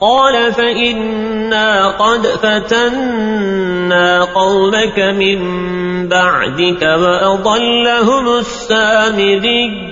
قال فإنا قد فتنا قومك من بعدك وأضلهم السامري.